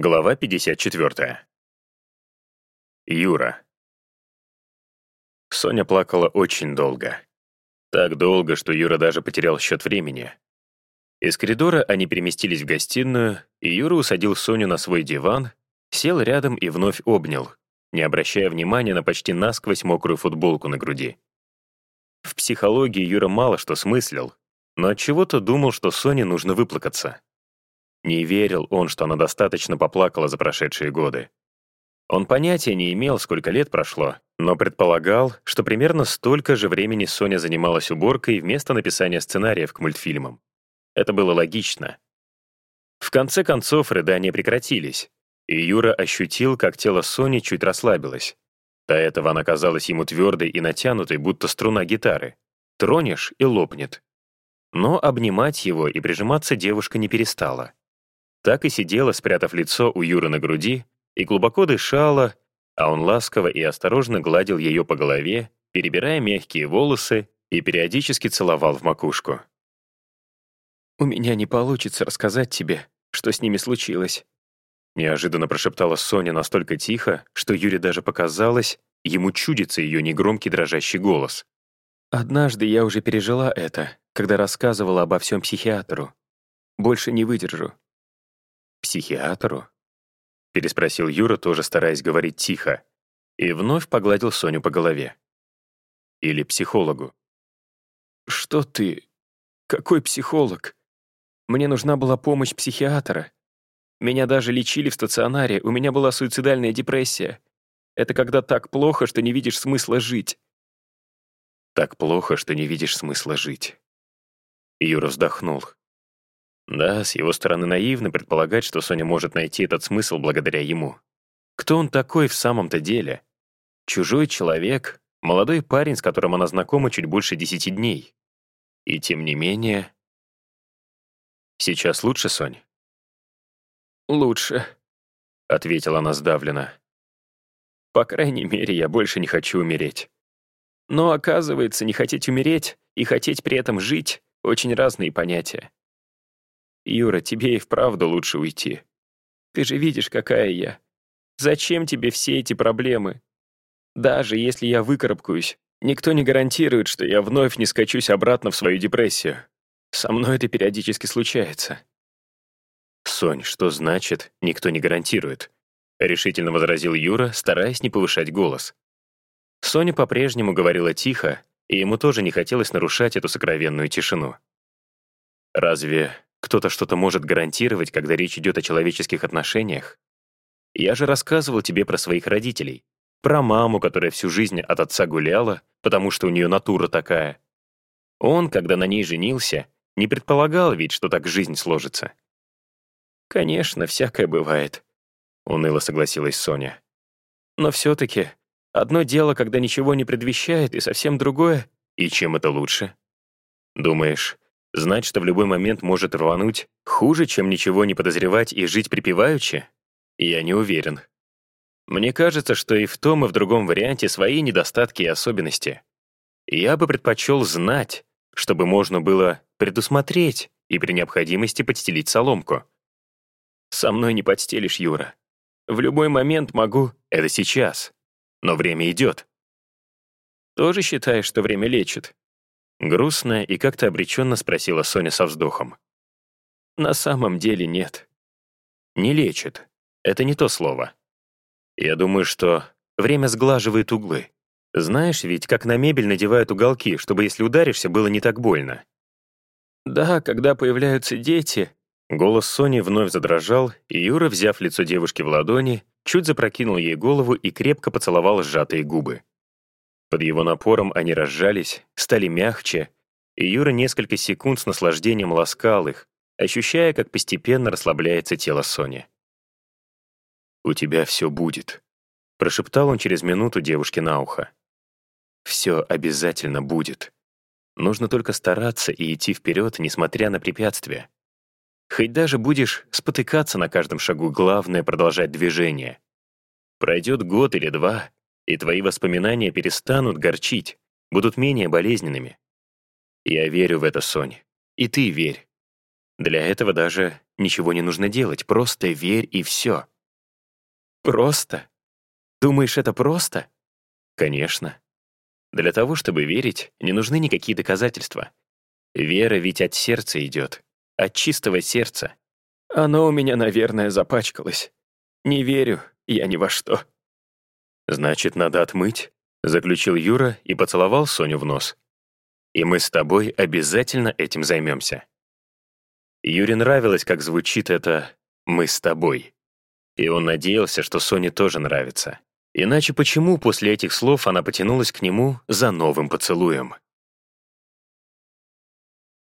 Глава 54. Юра. Соня плакала очень долго. Так долго, что Юра даже потерял счет времени. Из коридора они переместились в гостиную, и Юра усадил Соню на свой диван, сел рядом и вновь обнял, не обращая внимания на почти насквозь мокрую футболку на груди. В психологии Юра мало что смыслил, но от чего то думал, что Соне нужно выплакаться. Не верил он, что она достаточно поплакала за прошедшие годы. Он понятия не имел, сколько лет прошло, но предполагал, что примерно столько же времени Соня занималась уборкой вместо написания сценариев к мультфильмам. Это было логично. В конце концов, рыдания прекратились, и Юра ощутил, как тело Сони чуть расслабилось. До этого она казалась ему твердой и натянутой, будто струна гитары. Тронешь — и лопнет. Но обнимать его и прижиматься девушка не перестала. Так и сидела, спрятав лицо у Юры на груди, и глубоко дышала, а он ласково и осторожно гладил ее по голове, перебирая мягкие волосы и периодически целовал в макушку. «У меня не получится рассказать тебе, что с ними случилось», неожиданно прошептала Соня настолько тихо, что Юре даже показалось, ему чудится ее негромкий дрожащий голос. «Однажды я уже пережила это, когда рассказывала обо всем психиатру. Больше не выдержу. «Психиатру?» — переспросил Юра, тоже стараясь говорить тихо, и вновь погладил Соню по голове. «Или психологу?» «Что ты? Какой психолог? Мне нужна была помощь психиатра. Меня даже лечили в стационаре, у меня была суицидальная депрессия. Это когда так плохо, что не видишь смысла жить». «Так плохо, что не видишь смысла жить». Юра вздохнул. Да, с его стороны наивно предполагать, что Соня может найти этот смысл благодаря ему. Кто он такой в самом-то деле? Чужой человек, молодой парень, с которым она знакома чуть больше десяти дней. И тем не менее... «Сейчас лучше, Сонь?» «Лучше», — ответила она сдавленно. «По крайней мере, я больше не хочу умереть. Но, оказывается, не хотеть умереть и хотеть при этом жить — очень разные понятия. Юра, тебе и вправду лучше уйти. Ты же видишь, какая я. Зачем тебе все эти проблемы? Даже если я выкарабкаюсь, никто не гарантирует, что я вновь не скачусь обратно в свою депрессию. Со мной это периодически случается. «Сонь, что значит «никто не гарантирует»?» — решительно возразил Юра, стараясь не повышать голос. Соня по-прежнему говорила тихо, и ему тоже не хотелось нарушать эту сокровенную тишину. «Разве кто-то что-то может гарантировать, когда речь идет о человеческих отношениях? Я же рассказывал тебе про своих родителей. Про маму, которая всю жизнь от отца гуляла, потому что у нее натура такая. Он, когда на ней женился, не предполагал ведь, что так жизнь сложится. «Конечно, всякое бывает», — уныло согласилась Соня. «Но все-таки одно дело, когда ничего не предвещает, и совсем другое. И чем это лучше? Думаешь, Знать, что в любой момент может рвануть, хуже, чем ничего не подозревать и жить припеваючи? Я не уверен. Мне кажется, что и в том, и в другом варианте свои недостатки и особенности. Я бы предпочел знать, чтобы можно было предусмотреть и при необходимости подстелить соломку. Со мной не подстелишь, Юра. В любой момент могу. Это сейчас. Но время идет. Тоже считаешь, что время лечит? Грустная и как-то обреченно спросила Соня со вздохом. На самом деле нет. Не лечит. Это не то слово. Я думаю, что время сглаживает углы. Знаешь ведь, как на мебель надевают уголки, чтобы если ударишься, было не так больно. Да, когда появляются дети... Голос Сони вновь задрожал, и Юра, взяв лицо девушки в ладони, чуть запрокинул ей голову и крепко поцеловал сжатые губы. Под его напором они разжались, стали мягче, и Юра несколько секунд с наслаждением ласкал их, ощущая, как постепенно расслабляется тело Сони. «У тебя все будет», — прошептал он через минуту девушке на ухо. «Все обязательно будет. Нужно только стараться и идти вперед, несмотря на препятствия. Хоть даже будешь спотыкаться на каждом шагу, главное — продолжать движение. Пройдет год или два, и твои воспоминания перестанут горчить, будут менее болезненными. Я верю в это, Сонь, и ты верь. Для этого даже ничего не нужно делать, просто верь и все. Просто? Думаешь, это просто? Конечно. Для того, чтобы верить, не нужны никакие доказательства. Вера ведь от сердца идет, от чистого сердца. Оно у меня, наверное, запачкалось. Не верю я ни во что. Значит, надо отмыть, заключил Юра и поцеловал Соню в нос. И мы с тобой обязательно этим займемся. Юре нравилось, как звучит это «мы с тобой». И он надеялся, что Соне тоже нравится. Иначе почему после этих слов она потянулась к нему за новым поцелуем?